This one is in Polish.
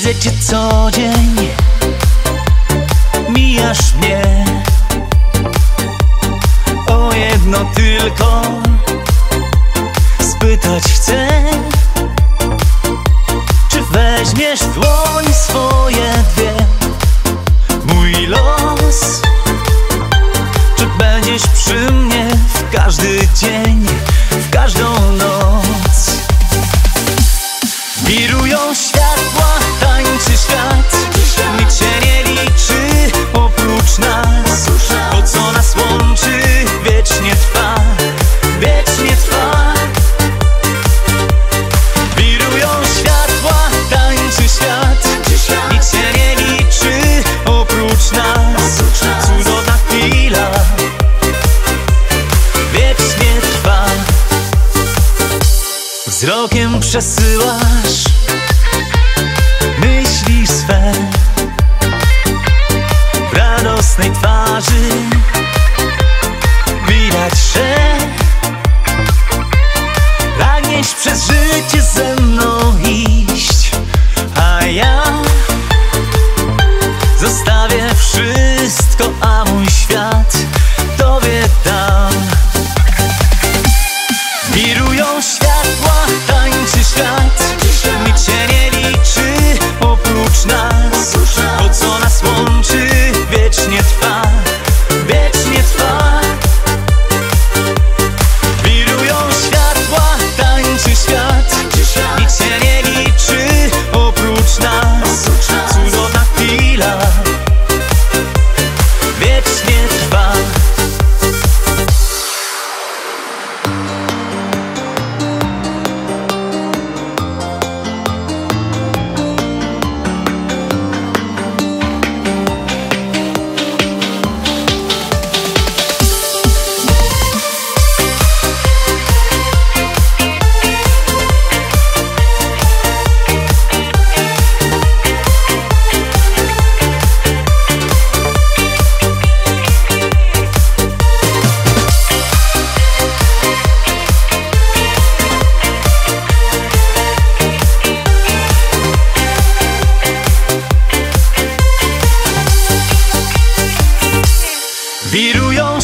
cię co dzień Mijasz mnie. O jedno tylko Spytać chcę Czy weźmiesz w dłoń swoje dwie? Mój los Czy będziesz przy mnie w każdy dzień Wzrokiem przesyłasz myśli swe W radosnej twarzy Bir uyan